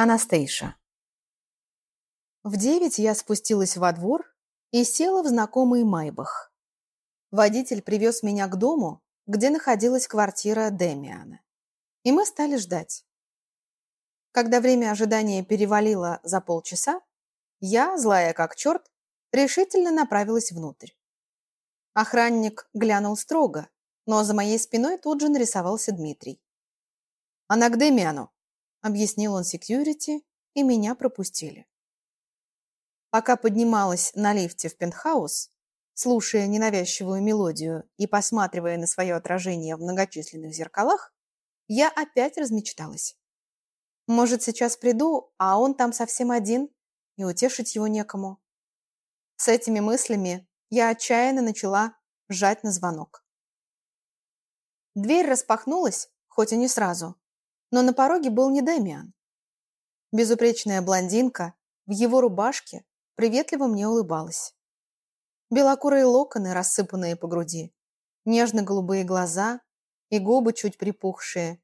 Анастейша. В девять я спустилась во двор и села в знакомый Майбах. Водитель привез меня к дому, где находилась квартира Демиана. И мы стали ждать. Когда время ожидания перевалило за полчаса, я, злая как черт, решительно направилась внутрь. Охранник глянул строго, но за моей спиной тут же нарисовался Дмитрий. «Она к Демиану», объяснил он секьюрити, и меня пропустили. Пока поднималась на лифте в пентхаус, слушая ненавязчивую мелодию и посматривая на свое отражение в многочисленных зеркалах, я опять размечталась. Может, сейчас приду, а он там совсем один, и утешить его некому. С этими мыслями я отчаянно начала жать на звонок. Дверь распахнулась, хоть и не сразу, но на пороге был не Дэмиан. Безупречная блондинка в его рубашке приветливо мне улыбалась. Белокурые локоны, рассыпанные по груди, нежно-голубые глаза и губы чуть припухшие.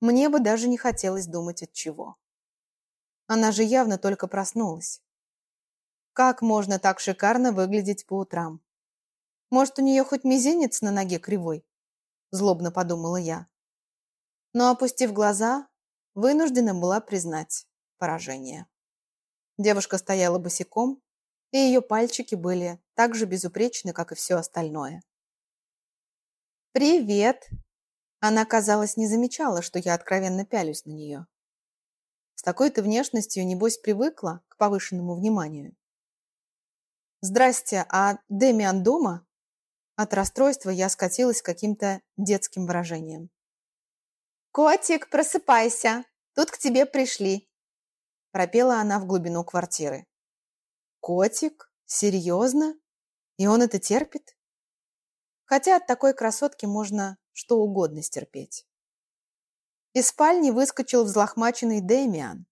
Мне бы даже не хотелось думать от чего. Она же явно только проснулась. Как можно так шикарно выглядеть по утрам? Может, у нее хоть мизинец на ноге кривой? Злобно подумала я но, опустив глаза, вынуждена была признать поражение. Девушка стояла босиком, и ее пальчики были так же безупречны, как и все остальное. «Привет!» Она, казалось, не замечала, что я откровенно пялюсь на нее. С такой-то внешностью, небось, привыкла к повышенному вниманию. «Здрасте, а Демиан дома?» От расстройства я скатилась каким-то детским выражением. «Котик, просыпайся! Тут к тебе пришли!» Пропела она в глубину квартиры. «Котик? Серьезно? И он это терпит?» Хотя от такой красотки можно что угодно стерпеть. Из спальни выскочил взлохмаченный Дэмиан.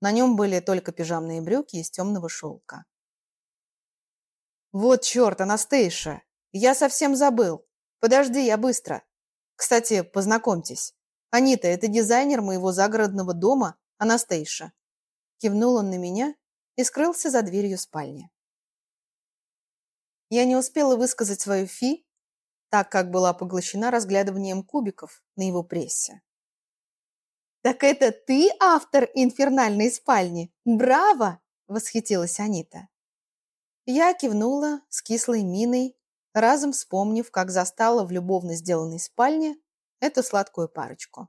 На нем были только пижамные брюки из темного шелка. «Вот черт, Анастейша! Я совсем забыл! Подожди, я быстро! Кстати, познакомьтесь, «Анита, это дизайнер моего загородного дома, Анастейша». Кивнул он на меня и скрылся за дверью спальни. Я не успела высказать свою фи, так как была поглощена разглядыванием кубиков на его прессе. «Так это ты автор инфернальной спальни? Браво!» – восхитилась Анита. Я кивнула с кислой миной, разом вспомнив, как застала в любовно сделанной спальне эту сладкую парочку.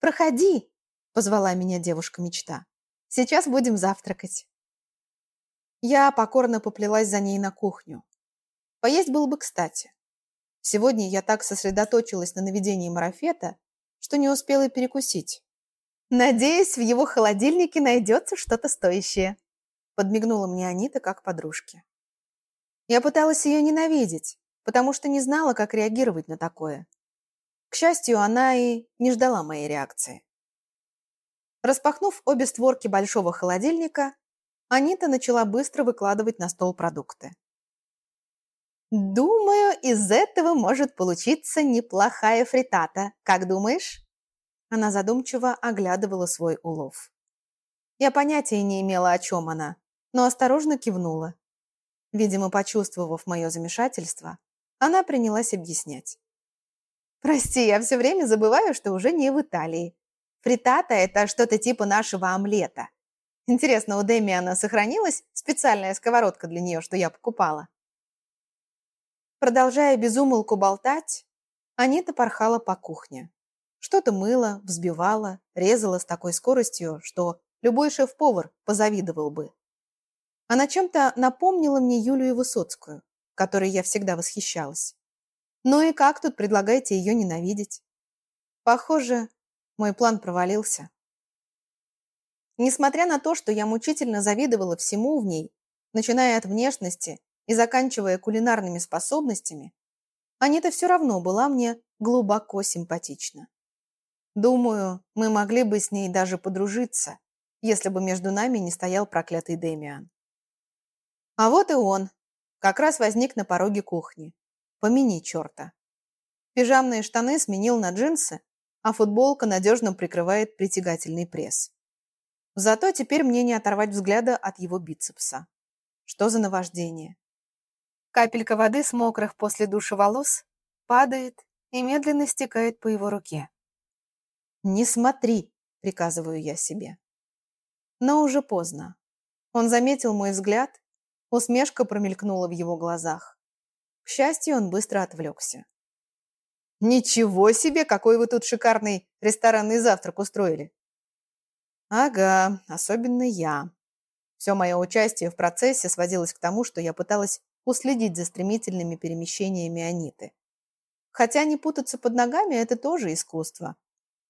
«Проходи!» – позвала меня девушка-мечта. «Сейчас будем завтракать». Я покорно поплелась за ней на кухню. Поесть было бы кстати. Сегодня я так сосредоточилась на наведении марафета, что не успела перекусить. «Надеюсь, в его холодильнике найдется что-то стоящее», подмигнула мне Анита как подружке. Я пыталась ее ненавидеть, потому что не знала, как реагировать на такое. К счастью, она и не ждала моей реакции. Распахнув обе створки большого холодильника, Анита начала быстро выкладывать на стол продукты. «Думаю, из этого может получиться неплохая фритата. Как думаешь?» Она задумчиво оглядывала свой улов. Я понятия не имела, о чем она, но осторожно кивнула. Видимо, почувствовав мое замешательство, она принялась объяснять. Прости, я все время забываю, что уже не в Италии. Фритата – это что-то типа нашего омлета. Интересно, у Демиана сохранилась специальная сковородка для нее, что я покупала? Продолжая безумолку болтать, Анита порхала по кухне. Что-то мыла, взбивала, резала с такой скоростью, что любой шеф-повар позавидовал бы. Она чем-то напомнила мне Юлию Высоцкую, которой я всегда восхищалась. Ну и как тут предлагаете ее ненавидеть? Похоже, мой план провалился. Несмотря на то, что я мучительно завидовала всему в ней, начиная от внешности и заканчивая кулинарными способностями, Анита все равно была мне глубоко симпатична. Думаю, мы могли бы с ней даже подружиться, если бы между нами не стоял проклятый Демиан. А вот и он, как раз возник на пороге кухни. Помяни черта. Пижамные штаны сменил на джинсы, а футболка надежно прикрывает притягательный пресс. Зато теперь мне не оторвать взгляда от его бицепса. Что за наваждение? Капелька воды с мокрых после душа волос падает и медленно стекает по его руке. «Не смотри!» — приказываю я себе. Но уже поздно. Он заметил мой взгляд, усмешка промелькнула в его глазах. К счастью, он быстро отвлекся. «Ничего себе, какой вы тут шикарный ресторанный завтрак устроили!» «Ага, особенно я». Все мое участие в процессе сводилось к тому, что я пыталась уследить за стремительными перемещениями Аниты. Хотя не путаться под ногами – это тоже искусство.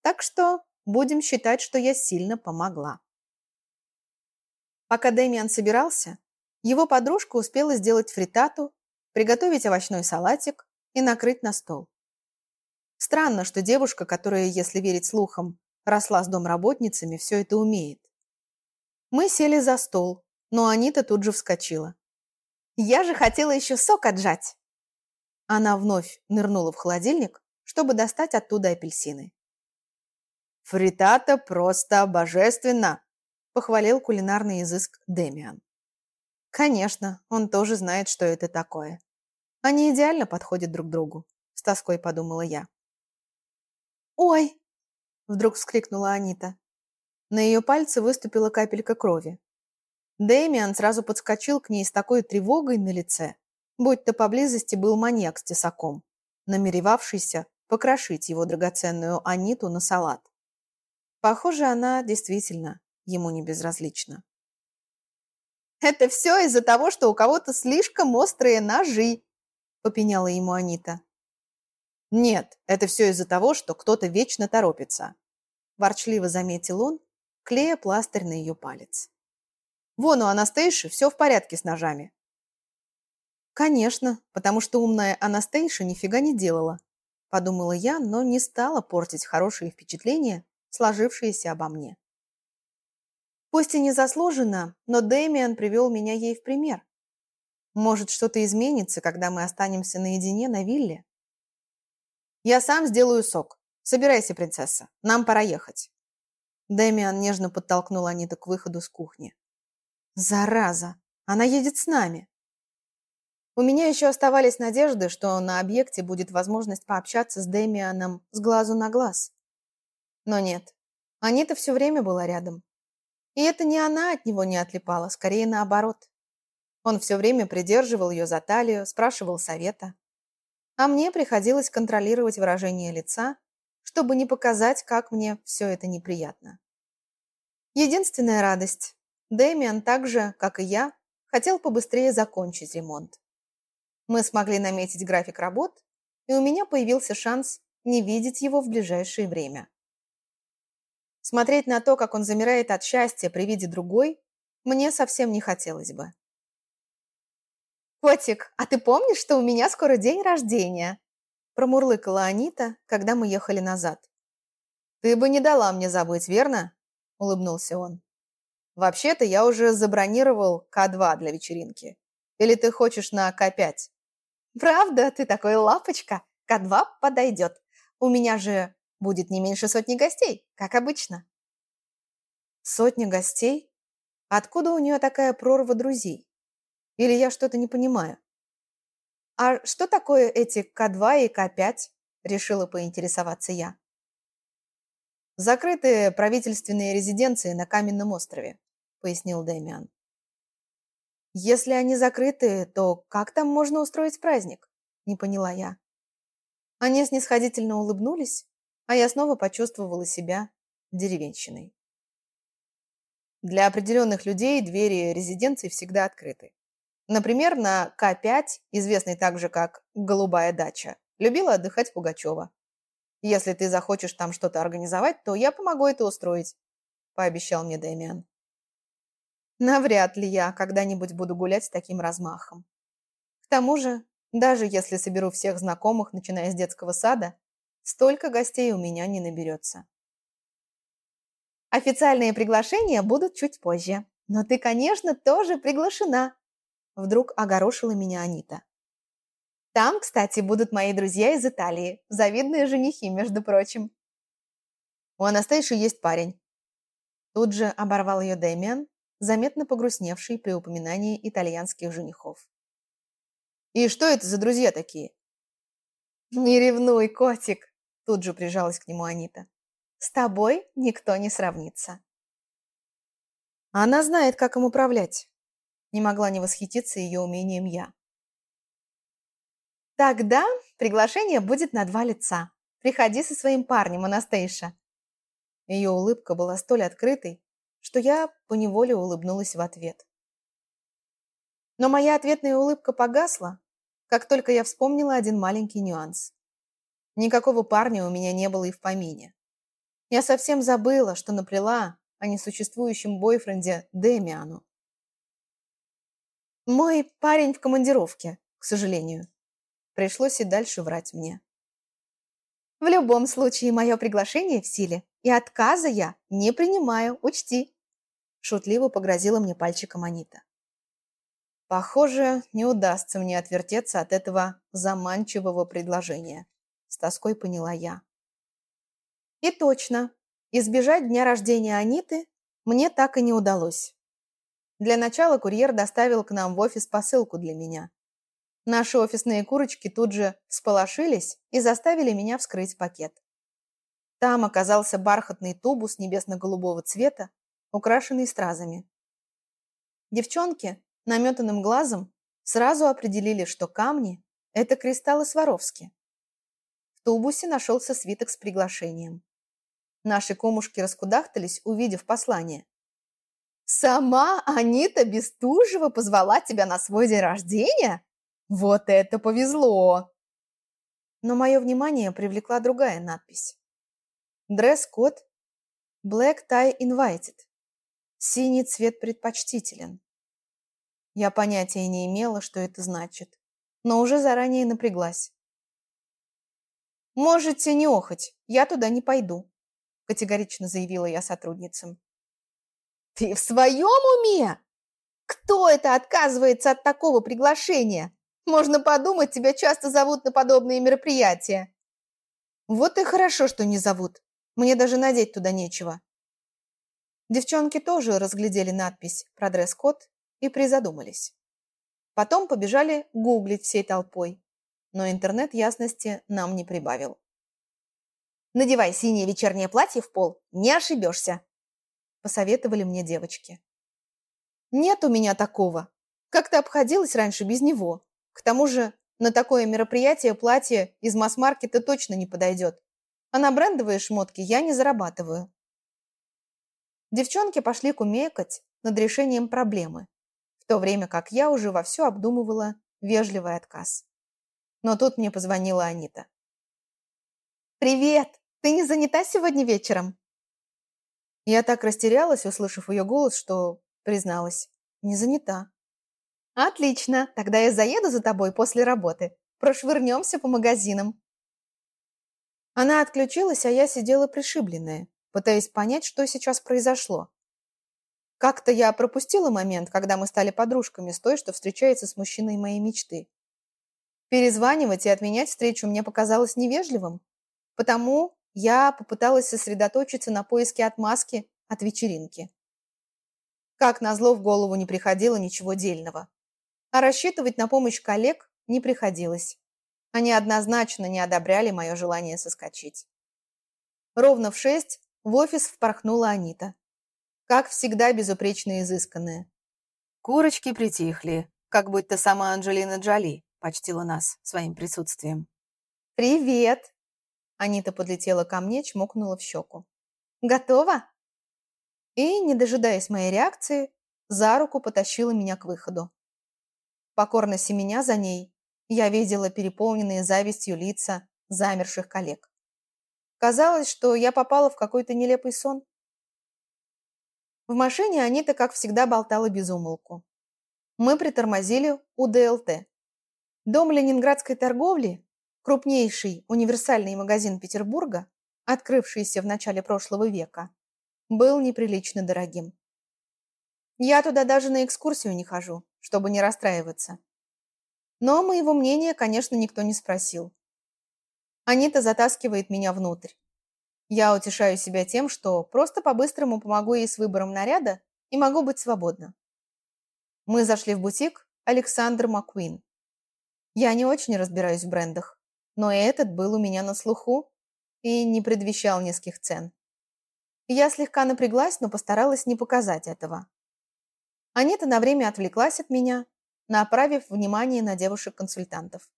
Так что будем считать, что я сильно помогла. Пока Дэмиан собирался, его подружка успела сделать фритату, приготовить овощной салатик и накрыть на стол. Странно, что девушка, которая, если верить слухам, росла с домработницами, все это умеет. Мы сели за стол, но Анита тут же вскочила. Я же хотела еще сок отжать. Она вновь нырнула в холодильник, чтобы достать оттуда апельсины. «Фритата просто божественно!» – похвалил кулинарный изыск Демиан. «Конечно, он тоже знает, что это такое. Они идеально подходят друг другу», – с тоской подумала я. «Ой!» – вдруг вскрикнула Анита. На ее пальце выступила капелька крови. Дэмиан сразу подскочил к ней с такой тревогой на лице, будь-то поблизости был маньяк с тесаком, намеревавшийся покрошить его драгоценную Аниту на салат. Похоже, она действительно ему не безразлична. «Это все из-за того, что у кого-то слишком острые ножи», – попеняла ему Анита. «Нет, это все из-за того, что кто-то вечно торопится», – ворчливо заметил он, клея пластырь на ее палец. Вон у Анастейши все в порядке с ножами. Конечно, потому что умная Анастейша нифига не делала, подумала я, но не стала портить хорошие впечатления, сложившиеся обо мне. Пусть и не заслуженно, но Дэмиан привел меня ей в пример. Может, что-то изменится, когда мы останемся наедине на вилле? Я сам сделаю сок. Собирайся, принцесса, нам пора ехать. Дэмиан нежно подтолкнул Аниту к выходу с кухни. Зараза! Она едет с нами. У меня еще оставались надежды, что на объекте будет возможность пообщаться с Дэмианом с глазу на глаз. Но нет, Анита все время была рядом. И это не она от него не отлипала, скорее наоборот. Он все время придерживал ее за талию, спрашивал совета. А мне приходилось контролировать выражение лица, чтобы не показать, как мне все это неприятно. Единственная радость Дэмиан так же, как и я, хотел побыстрее закончить ремонт. Мы смогли наметить график работ, и у меня появился шанс не видеть его в ближайшее время. Смотреть на то, как он замирает от счастья при виде другой, мне совсем не хотелось бы. «Котик, а ты помнишь, что у меня скоро день рождения?» промурлыкала Анита, когда мы ехали назад. «Ты бы не дала мне забыть, верно?» – улыбнулся он. Вообще-то я уже забронировал К2 для вечеринки. Или ты хочешь на К5? Правда, ты такой лапочка. К2 подойдет. У меня же будет не меньше сотни гостей, как обычно. Сотня гостей? Откуда у нее такая прорва друзей? Или я что-то не понимаю? А что такое эти К2 и К5? Решила поинтересоваться я. Закрытые правительственные резиденции на Каменном острове пояснил Дэмиан. «Если они закрыты, то как там можно устроить праздник?» – не поняла я. Они снисходительно улыбнулись, а я снова почувствовала себя деревенщиной. Для определенных людей двери резиденции всегда открыты. Например, на К5, известный также как «Голубая дача», любила отдыхать Пугачева. Если ты захочешь там что-то организовать, то я помогу это устроить, пообещал мне Дэмиан. Навряд ли я когда-нибудь буду гулять с таким размахом. К тому же, даже если соберу всех знакомых, начиная с детского сада, столько гостей у меня не наберется. Официальные приглашения будут чуть позже. Но ты, конечно, тоже приглашена. Вдруг огорошила меня Анита. Там, кстати, будут мои друзья из Италии. Завидные женихи, между прочим. У Анастейши есть парень. Тут же оборвал ее Дэмиан, заметно погрустневший при упоминании итальянских женихов. «И что это за друзья такие?» «Не ревнуй, котик!» Тут же прижалась к нему Анита. «С тобой никто не сравнится». Она знает, как им управлять. Не могла не восхититься ее умением я. Тогда приглашение будет на два лица. Приходи со своим парнем, Анастейша. Ее улыбка была столь открытой, что я поневоле улыбнулась в ответ. Но моя ответная улыбка погасла, как только я вспомнила один маленький нюанс. Никакого парня у меня не было и в помине. Я совсем забыла, что наплела о несуществующем бойфренде Демиану. Мой парень в командировке, к сожалению. Пришлось и дальше врать мне. В любом случае, мое приглашение в силе, и отказа я не принимаю, учти. Шутливо погрозила мне пальчиком Анита. Похоже, не удастся мне отвертеться от этого заманчивого предложения. С тоской поняла я. И точно, избежать дня рождения Аниты мне так и не удалось. Для начала курьер доставил к нам в офис посылку для меня. Наши офисные курочки тут же сполошились и заставили меня вскрыть пакет. Там оказался бархатный тубус небесно-голубого цвета, украшенный стразами. Девчонки наметанным глазом сразу определили, что камни – это кристаллы Сваровски. В тубусе нашелся свиток с приглашением. Наши комушки раскудахтались, увидев послание. «Сама Анита Бестужева позвала тебя на свой день рождения?» Вот это повезло! Но мое внимание привлекла другая надпись. Дресс-код Black Tie Invited. Синий цвет предпочтителен. Я понятия не имела, что это значит, но уже заранее напряглась. «Можете не охоть, я туда не пойду», категорично заявила я сотрудницам. «Ты в своем уме? Кто это отказывается от такого приглашения?» Можно подумать, тебя часто зовут на подобные мероприятия. Вот и хорошо, что не зовут. Мне даже надеть туда нечего. Девчонки тоже разглядели надпись про дресс-код и призадумались. Потом побежали гуглить всей толпой, но интернет ясности нам не прибавил. «Надевай синее вечернее платье в пол, не ошибешься», посоветовали мне девочки. «Нет у меня такого. Как-то обходилась раньше без него. К тому же на такое мероприятие платье из масс-маркета точно не подойдет. А на брендовые шмотки я не зарабатываю. Девчонки пошли кумекать над решением проблемы, в то время как я уже вовсю обдумывала вежливый отказ. Но тут мне позвонила Анита. «Привет! Ты не занята сегодня вечером?» Я так растерялась, услышав ее голос, что призналась. «Не занята». «Отлично, тогда я заеду за тобой после работы. Прошвырнемся по магазинам». Она отключилась, а я сидела пришибленная, пытаясь понять, что сейчас произошло. Как-то я пропустила момент, когда мы стали подружками с той, что встречается с мужчиной моей мечты. Перезванивать и отменять встречу мне показалось невежливым, потому я попыталась сосредоточиться на поиске отмазки от вечеринки. Как назло, в голову не приходило ничего дельного а рассчитывать на помощь коллег не приходилось. Они однозначно не одобряли мое желание соскочить. Ровно в шесть в офис впорхнула Анита. Как всегда, безупречно изысканная. Курочки притихли, как будто сама Анджелина Джоли почтила нас своим присутствием. «Привет!» Анита подлетела ко мне, чмокнула в щеку. «Готова?» И, не дожидаясь моей реакции, за руку потащила меня к выходу. Покорно семеня за ней, я видела переполненные завистью лица замерших коллег. Казалось, что я попала в какой-то нелепый сон. В машине Анита, как всегда, болтала без умолку. Мы притормозили у ДЛТ. Дом ленинградской торговли, крупнейший универсальный магазин Петербурга, открывшийся в начале прошлого века, был неприлично дорогим. Я туда даже на экскурсию не хожу, чтобы не расстраиваться. Но моего мнения, конечно, никто не спросил. Анита затаскивает меня внутрь. Я утешаю себя тем, что просто по-быстрому помогу ей с выбором наряда и могу быть свободна. Мы зашли в бутик Александр Маккуин. Я не очень разбираюсь в брендах, но и этот был у меня на слуху и не предвещал низких цен. Я слегка напряглась, но постаралась не показать этого. Анита на время отвлеклась от меня, направив внимание на девушек-консультантов.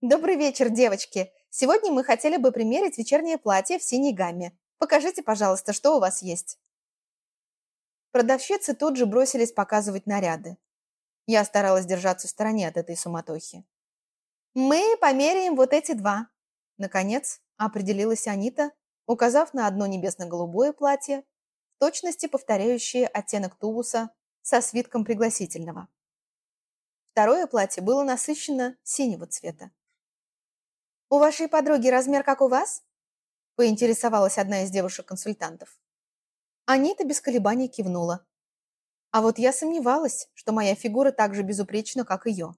«Добрый вечер, девочки! Сегодня мы хотели бы примерить вечернее платье в синей гамме. Покажите, пожалуйста, что у вас есть». Продавщицы тут же бросились показывать наряды. Я старалась держаться в стороне от этой суматохи. «Мы померяем вот эти два», — наконец определилась Анита, указав на одно небесно-голубое платье, в точности повторяющее оттенок тубуса со свитком пригласительного. Второе платье было насыщенно синего цвета. «У вашей подруги размер как у вас?» – поинтересовалась одна из девушек-консультантов. Анита без колебаний кивнула. А вот я сомневалась, что моя фигура так же безупречна, как ее.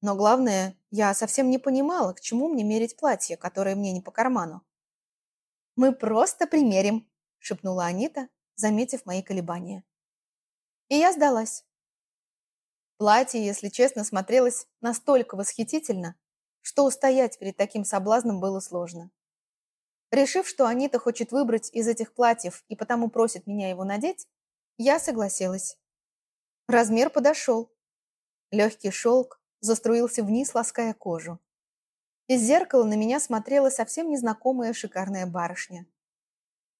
Но главное, я совсем не понимала, к чему мне мерить платье, которое мне не по карману. «Мы просто примерим», – шепнула Анита, заметив мои колебания. И я сдалась. Платье, если честно, смотрелось настолько восхитительно, что устоять перед таким соблазном было сложно. Решив, что Анита хочет выбрать из этих платьев и потому просит меня его надеть, я согласилась. Размер подошел. Легкий шелк заструился вниз, лаская кожу. Из зеркала на меня смотрела совсем незнакомая шикарная барышня.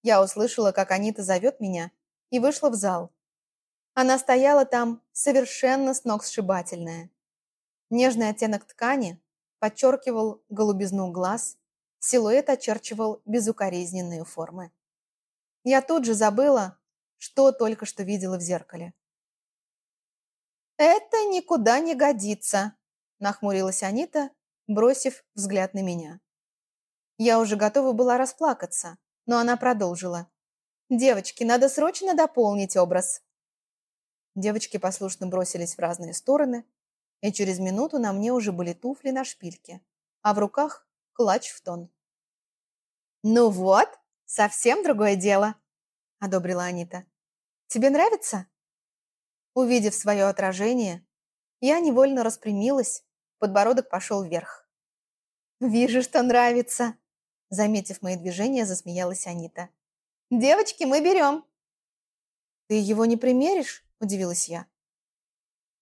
Я услышала, как Анита зовет меня, и вышла в зал. Она стояла там совершенно с ног сшибательная. Нежный оттенок ткани подчеркивал голубизну глаз, силуэт очерчивал безукоризненные формы. Я тут же забыла, что только что видела в зеркале. «Это никуда не годится», – нахмурилась Анита, бросив взгляд на меня. Я уже готова была расплакаться, но она продолжила. «Девочки, надо срочно дополнить образ». Девочки послушно бросились в разные стороны, и через минуту на мне уже были туфли на шпильке, а в руках клатч в тон. «Ну вот, совсем другое дело», – одобрила Анита. «Тебе нравится?» Увидев свое отражение, я невольно распрямилась, подбородок пошел вверх. «Вижу, что нравится», – заметив мои движения, засмеялась Анита. «Девочки, мы берем». «Ты его не примеришь?» – удивилась я.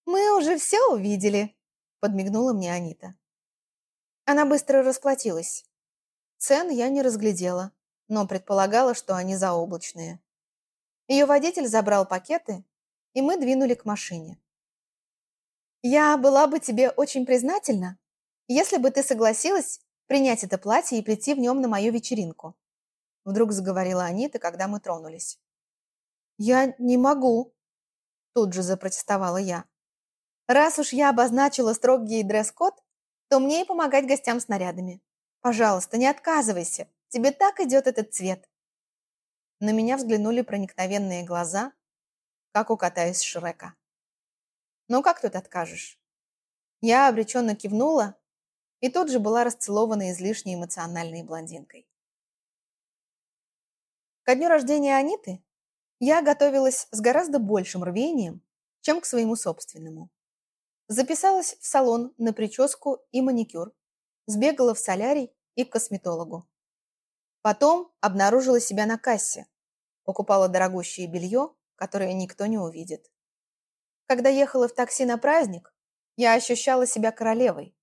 «Мы уже все увидели», – подмигнула мне Анита. Она быстро расплатилась. Цен я не разглядела, но предполагала, что они заоблачные. Ее водитель забрал пакеты, и мы двинули к машине. «Я была бы тебе очень признательна, если бы ты согласилась принять это платье и прийти в нем на мою вечеринку», вдруг заговорила Анита, когда мы тронулись. «Я не могу», тут же запротестовала я. Раз уж я обозначила строгий дресс-код, то мне и помогать гостям с нарядами. Пожалуйста, не отказывайся. Тебе так идет этот цвет. На меня взглянули проникновенные глаза, как у кота из Шрека. Ну как тут откажешь? Я обреченно кивнула и тут же была расцелована излишне эмоциональной блондинкой. Ко дню рождения Аниты я готовилась с гораздо большим рвением, чем к своему собственному. Записалась в салон на прическу и маникюр. Сбегала в солярий и к косметологу. Потом обнаружила себя на кассе. Покупала дорогущее белье, которое никто не увидит. Когда ехала в такси на праздник, я ощущала себя королевой.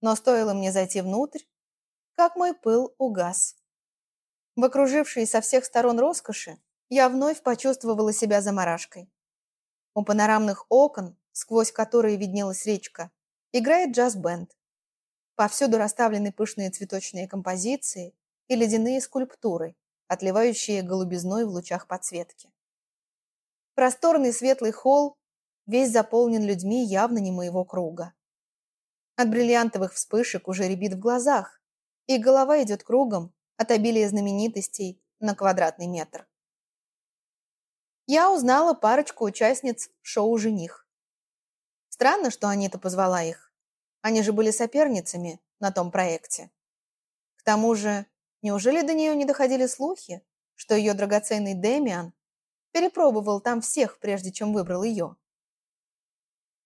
Но стоило мне зайти внутрь, как мой пыл угас. В окружившей со всех сторон роскоши я вновь почувствовала себя заморашкой. У панорамных окон сквозь которые виднелась речка, играет джаз-бенд. Повсюду расставлены пышные цветочные композиции и ледяные скульптуры, отливающие голубизной в лучах подсветки. Просторный светлый холл весь заполнен людьми явно не моего круга. От бриллиантовых вспышек уже рябит в глазах, и голова идет кругом от обилия знаменитостей на квадратный метр. Я узнала парочку участниц шоу «Жених». Странно, что Анита позвала их. Они же были соперницами на том проекте. К тому же Неужели до нее не доходили слухи, что ее драгоценный Демиан перепробовал там всех, прежде чем выбрал ее?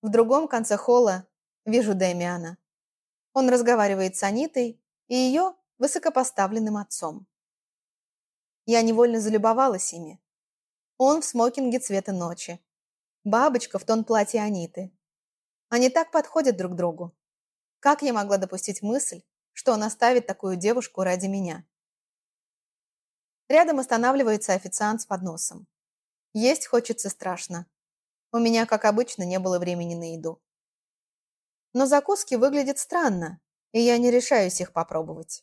В другом конце холла вижу Демиана. Он разговаривает с Анитой и ее высокопоставленным отцом. Я невольно залюбовалась ими. Он в смокинге цвета ночи. Бабочка в тон платья Аниты. Они так подходят друг другу. Как я могла допустить мысль, что он оставит такую девушку ради меня? Рядом останавливается официант с подносом. Есть хочется страшно. У меня, как обычно, не было времени на еду. Но закуски выглядят странно, и я не решаюсь их попробовать.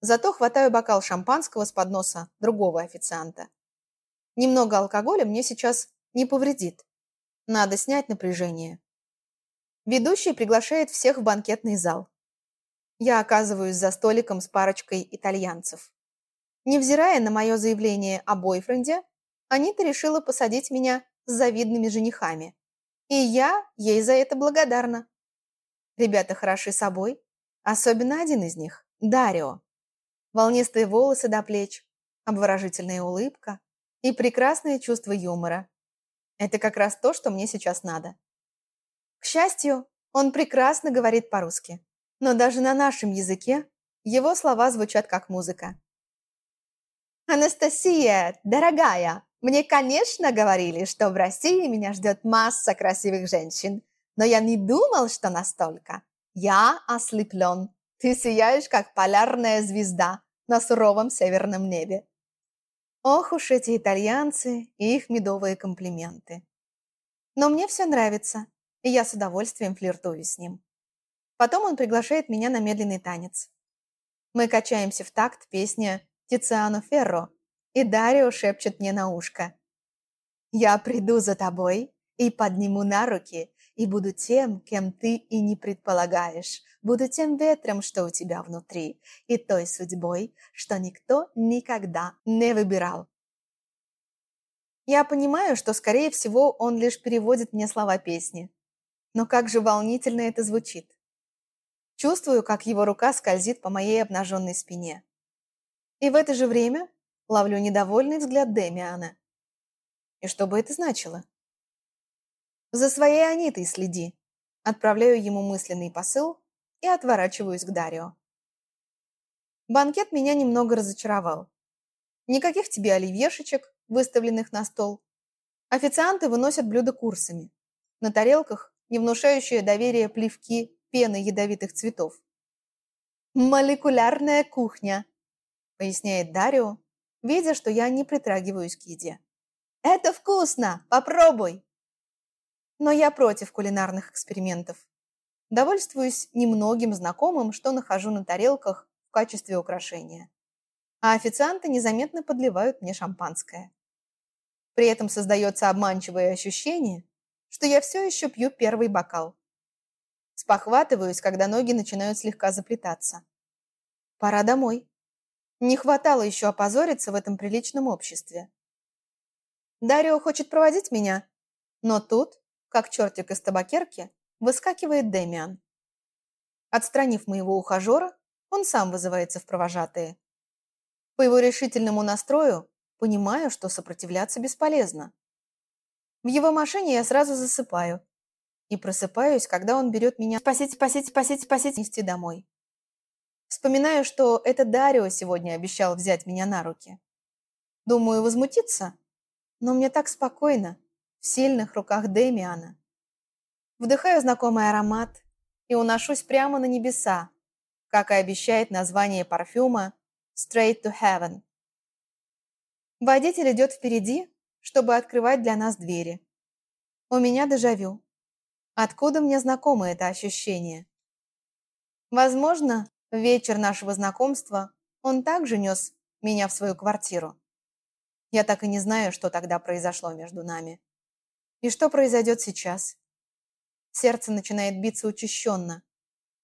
Зато хватаю бокал шампанского с подноса другого официанта. Немного алкоголя мне сейчас не повредит. Надо снять напряжение. Ведущий приглашает всех в банкетный зал. Я оказываюсь за столиком с парочкой итальянцев. Невзирая на мое заявление о бойфренде, Анита решила посадить меня с завидными женихами. И я ей за это благодарна. Ребята хороши собой, особенно один из них – Дарио волнистые волосы до плеч, обворожительная улыбка и прекрасное чувство юмора. Это как раз то, что мне сейчас надо. К счастью, он прекрасно говорит по-русски, но даже на нашем языке его слова звучат как музыка. «Анастасия, дорогая, мне, конечно, говорили, что в России меня ждет масса красивых женщин, но я не думал, что настолько. Я ослеплен ты сияешь, как полярная звезда на суровом северном небе. Ох уж эти итальянцы и их медовые комплименты. Но мне все нравится, и я с удовольствием флиртую с ним. Потом он приглашает меня на медленный танец. Мы качаемся в такт песня Тициано Ферро, и Дарио шепчет мне на ушко. «Я приду за тобой и подниму на руки, и буду тем, кем ты и не предполагаешь. Буду тем ветром, что у тебя внутри, и той судьбой, что никто никогда не выбирал. Я понимаю, что, скорее всего, он лишь переводит мне слова песни. Но как же волнительно это звучит. Чувствую, как его рука скользит по моей обнаженной спине. И в это же время ловлю недовольный взгляд Демиана. И что бы это значило? За своей Анитой следи. Отправляю ему мысленный посыл и отворачиваюсь к Дарио. Банкет меня немного разочаровал. Никаких тебе оливьешечек, выставленных на стол. Официанты выносят блюда курсами. На тарелках не внушающие доверие плевки пены ядовитых цветов. «Молекулярная кухня», — поясняет Дарио, видя, что я не притрагиваюсь к еде. «Это вкусно! Попробуй!» Но я против кулинарных экспериментов. Довольствуюсь немногим знакомым, что нахожу на тарелках в качестве украшения. А официанты незаметно подливают мне шампанское. При этом создается обманчивое ощущение, что я все еще пью первый бокал. Спохватываюсь, когда ноги начинают слегка заплетаться. Пора домой. Не хватало еще опозориться в этом приличном обществе. Дарио хочет проводить меня, но тут как чертик из табакерки, выскакивает Демиан. Отстранив моего ухажера, он сам вызывается в провожатые. По его решительному настрою понимаю, что сопротивляться бесполезно. В его машине я сразу засыпаю и просыпаюсь, когда он берет меня спасить, спасить, спасить, спасить, нести домой. Вспоминаю, что это Дарио сегодня обещал взять меня на руки. Думаю, возмутиться, но мне так спокойно, в сильных руках Демиана. Вдыхаю знакомый аромат и уношусь прямо на небеса, как и обещает название парфюма «Straight to Heaven». Водитель идет впереди, чтобы открывать для нас двери. У меня дежавю. Откуда мне знакомо это ощущение? Возможно, в вечер нашего знакомства он также нес меня в свою квартиру. Я так и не знаю, что тогда произошло между нами. И что произойдет сейчас? Сердце начинает биться учащенно.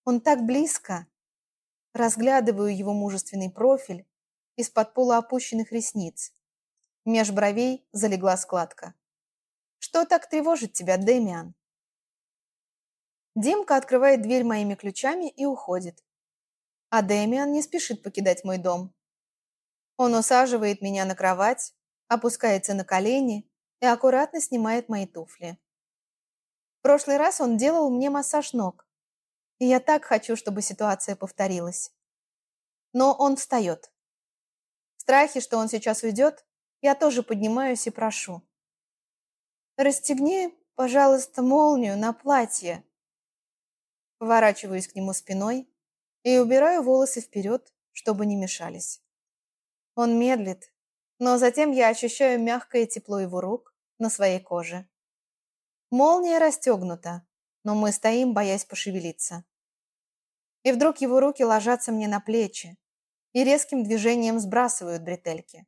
Он так близко. Разглядываю его мужественный профиль из-под полуопущенных ресниц. Меж бровей залегла складка. «Что так тревожит тебя, Демиан?» Димка открывает дверь моими ключами и уходит. А Демиан не спешит покидать мой дом, Он усаживает меня на кровать, опускается на колени и аккуратно снимает мои туфли. В прошлый раз он делал мне массаж ног, и я так хочу, чтобы ситуация повторилась. Но он встает. В страхе, что он сейчас уйдет, я тоже поднимаюсь и прошу. «Расстегни, пожалуйста, молнию на платье». Поворачиваюсь к нему спиной и убираю волосы вперед, чтобы не мешались. Он медлит, но затем я ощущаю мягкое тепло его рук на своей коже. Молния расстегнута, но мы стоим, боясь пошевелиться. И вдруг его руки ложатся мне на плечи и резким движением сбрасывают бретельки.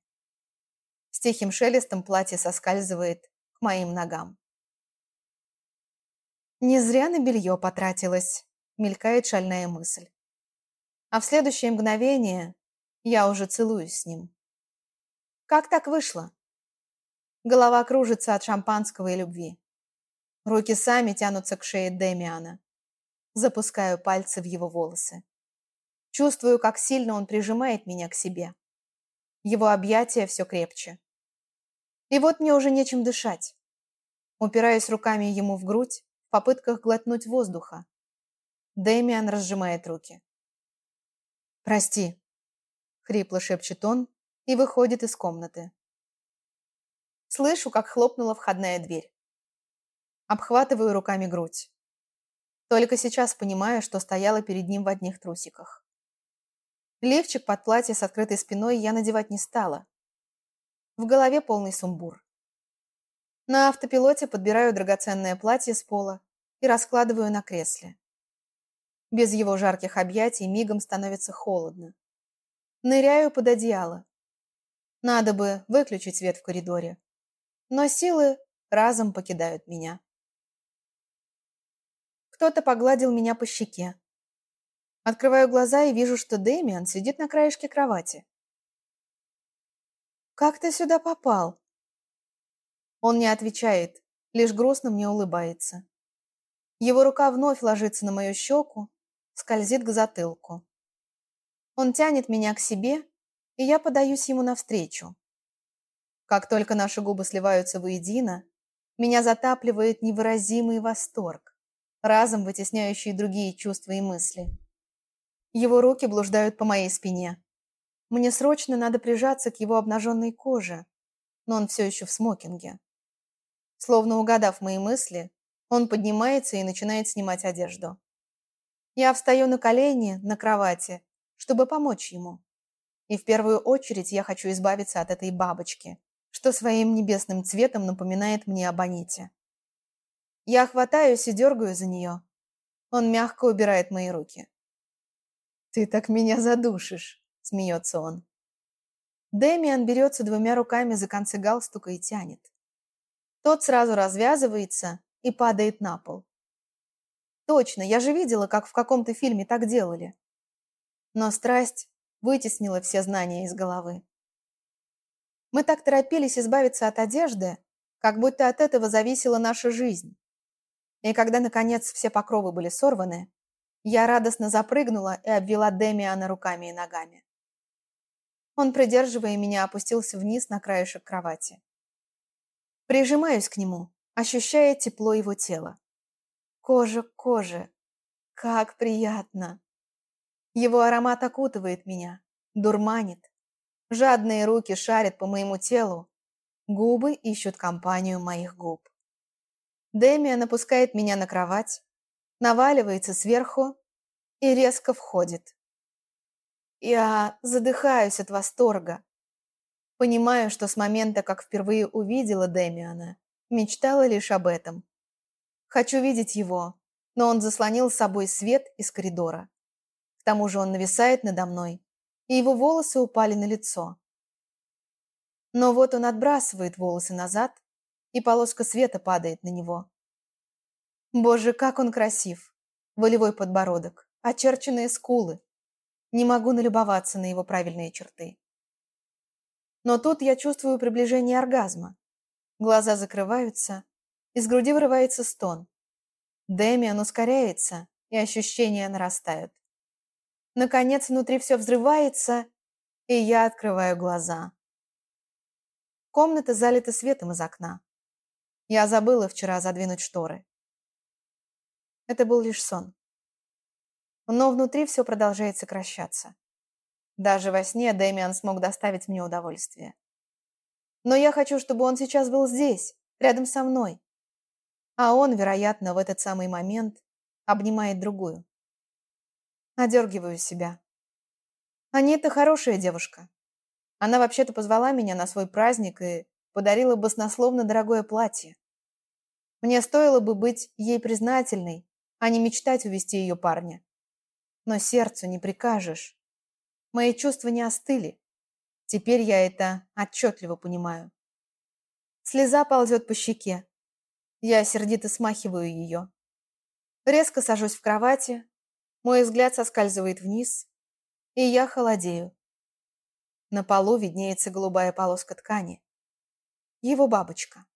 С тихим шелестом платье соскальзывает к моим ногам. Не зря на белье потратилась, мелькает шальная мысль. А в следующее мгновение я уже целуюсь с ним. Как так вышло? Голова кружится от шампанского и любви. Руки сами тянутся к шее Демиана. Запускаю пальцы в его волосы. Чувствую, как сильно он прижимает меня к себе. Его объятия все крепче. И вот мне уже нечем дышать. Упираюсь руками ему в грудь в попытках глотнуть воздуха. Дэмиан разжимает руки. «Прости», — хрипло шепчет он и выходит из комнаты. Слышу, как хлопнула входная дверь. Обхватываю руками грудь. Только сейчас понимаю, что стояла перед ним в одних трусиках. Лифчик под платье с открытой спиной я надевать не стала. В голове полный сумбур. На автопилоте подбираю драгоценное платье с пола и раскладываю на кресле. Без его жарких объятий мигом становится холодно. Ныряю под одеяло. Надо бы выключить свет в коридоре. Но силы разом покидают меня. Кто-то погладил меня по щеке. Открываю глаза и вижу, что Дэмиан сидит на краешке кровати. «Как ты сюда попал?» Он не отвечает, лишь грустно мне улыбается. Его рука вновь ложится на мою щеку, скользит к затылку. Он тянет меня к себе, и я подаюсь ему навстречу. Как только наши губы сливаются воедино, меня затапливает невыразимый восторг, разом вытесняющий другие чувства и мысли. Его руки блуждают по моей спине, мне срочно надо прижаться к его обнаженной коже, но он все еще в смокинге. Словно угадав мои мысли, он поднимается и начинает снимать одежду. Я встаю на колени на кровати, чтобы помочь ему. И в первую очередь я хочу избавиться от этой бабочки, что своим небесным цветом напоминает мне об Аните. Я хватаюсь и дергаю за нее. Он мягко убирает мои руки. «Ты так меня задушишь!» смеется он. Дэмиан берется двумя руками за концы галстука и тянет. Тот сразу развязывается и падает на пол. Точно, я же видела, как в каком-то фильме так делали. Но страсть вытеснила все знания из головы. Мы так торопились избавиться от одежды, как будто от этого зависела наша жизнь. И когда, наконец, все покровы были сорваны, я радостно запрыгнула и обвела Демиана руками и ногами. Он, придерживая меня, опустился вниз на краешек кровати. Прижимаюсь к нему, ощущая тепло его тела. Кожа к коже. Как приятно! Его аромат окутывает меня, дурманит. Жадные руки шарят по моему телу. Губы ищут компанию моих губ. Демия напускает меня на кровать, наваливается сверху и резко входит. Я задыхаюсь от восторга. Понимаю, что с момента, как впервые увидела Демиана, мечтала лишь об этом. Хочу видеть его, но он заслонил с собой свет из коридора. К тому же он нависает надо мной, и его волосы упали на лицо. Но вот он отбрасывает волосы назад, и полоска света падает на него. Боже, как он красив! Волевой подбородок, очерченные скулы, не могу налюбоваться на его правильные черты. Но тут я чувствую приближение оргазма. Глаза закрываются, из груди вырывается стон. Дэмиан ускоряется, и ощущения нарастают. Наконец, внутри все взрывается, И я открываю глаза. Комната залита светом из окна. Я забыла вчера задвинуть шторы. Это был лишь сон. Но внутри все продолжает сокращаться. Даже во сне Дэмиан смог доставить мне удовольствие. Но я хочу, чтобы он сейчас был здесь, рядом со мной. А он, вероятно, в этот самый момент обнимает другую. Одергиваю себя. Анита хорошая девушка. Она вообще-то позвала меня на свой праздник и подарила баснословно дорогое платье. Мне стоило бы быть ей признательной, а не мечтать увести ее парня. Но сердцу не прикажешь. Мои чувства не остыли. Теперь я это отчетливо понимаю. Слеза ползет по щеке. Я сердито смахиваю ее. Резко сажусь в кровати, мой взгляд соскальзывает вниз, и я холодею. На полу виднеется голубая полоска ткани. Его бабочка.